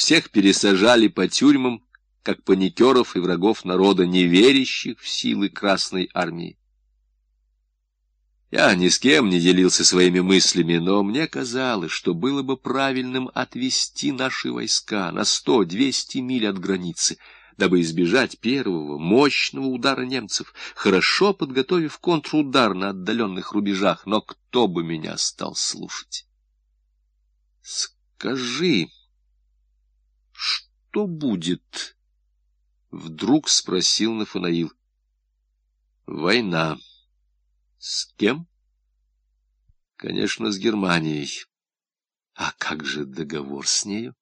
всех пересажали по тюрьмам, как паникеров и врагов народа, не верящих в силы Красной Армии. Я ни с кем не делился своими мыслями, но мне казалось, что было бы правильным отвести наши войска на сто-двести миль от границы, дабы избежать первого мощного удара немцев, хорошо подготовив контрудар на отдаленных рубежах, но кто бы меня стал слушать? Скажи, что будет? Вдруг спросил Нафанаил. Война. С кем? Конечно, с Германией. А как же договор с нею?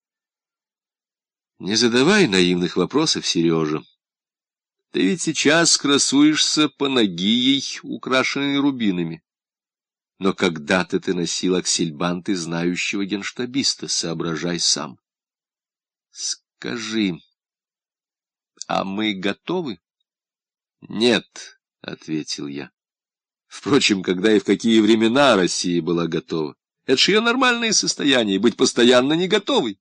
Не задавай наивных вопросов, Сережа. Ты ведь сейчас красуешься по ногией, украшенной рубинами. Но когда-то ты носил аксельбанты знающего генштабиста, соображай сам. Скажи, а мы готовы? Нет, — ответил я. Впрочем, когда и в какие времена Россия была готова. Это же ее нормальное состояние — быть постоянно не готовой.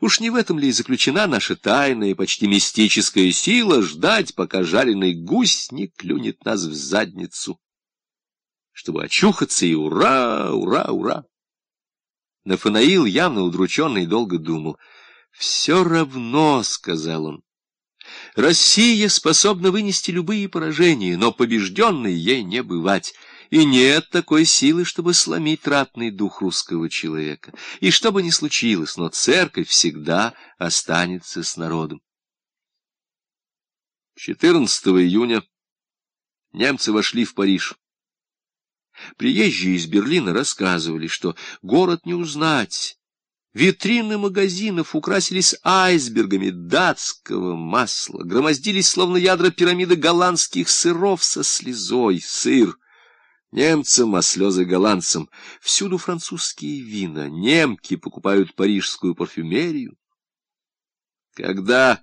Уж не в этом ли и заключена наша тайная, почти мистическая сила ждать, пока жареный гусь не клюнет нас в задницу, чтобы очухаться и ура, ура, ура. Нафанаил, явно удрученный, долго думал. «Все равно», — сказал он, Россия способна вынести любые поражения, но побежденной ей не бывать. И нет такой силы, чтобы сломить ратный дух русского человека. И что бы ни случилось, но церковь всегда останется с народом. 14 июня немцы вошли в Париж. Приезжие из Берлина рассказывали, что город не узнать, Витрины магазинов украсились айсбергами датского масла, громоздились, словно ядра пирамиды голландских сыров со слезой, сыр. Немцам, а слезы голландцам. Всюду французские вина, немки покупают парижскую парфюмерию. Когда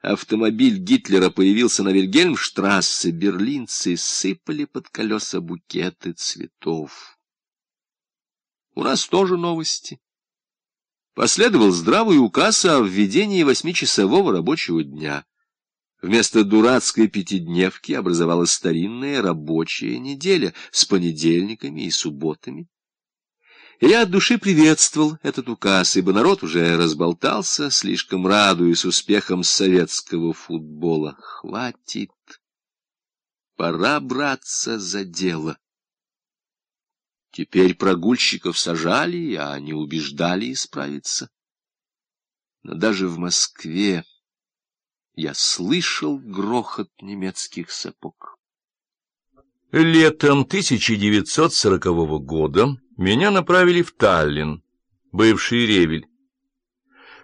автомобиль Гитлера появился на Вильгельмштрассе, берлинцы сыпали под колеса букеты цветов. У нас тоже новости. Последовал здравый указ о введении восьмичасового рабочего дня. Вместо дурацкой пятидневки образовалась старинная рабочая неделя с понедельниками и субботами. я от души приветствовал этот указ, ибо народ уже разболтался, слишком радуясь успехам советского футбола. Хватит. Пора браться за дело. Теперь прогульщиков сажали, а не убеждали исправиться. Но даже в Москве я слышал грохот немецких сапог. Летом 1940 года меня направили в Таллин, бывший Ревель.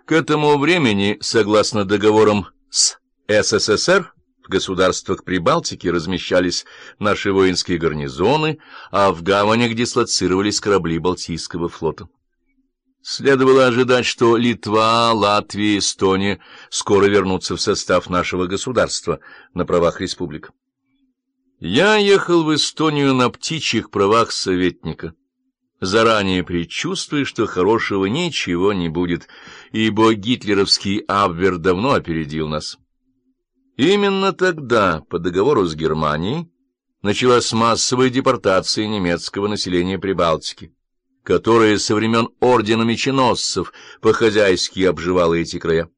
К этому времени, согласно договорам с СССР, государствах Прибалтики размещались наши воинские гарнизоны, а в гаванях дислоцировались корабли Балтийского флота. Следовало ожидать, что Литва, Латвия, Эстония скоро вернутся в состав нашего государства на правах республик. Я ехал в Эстонию на птичьих правах советника, заранее предчувствуя, что хорошего ничего не будет, ибо гитлеровский Абвер давно опередил нас. Именно тогда, по договору с Германией, началась массовая депортация немецкого населения Прибалтики, которая со времен ордена меченосцев по-хозяйски обживала эти края.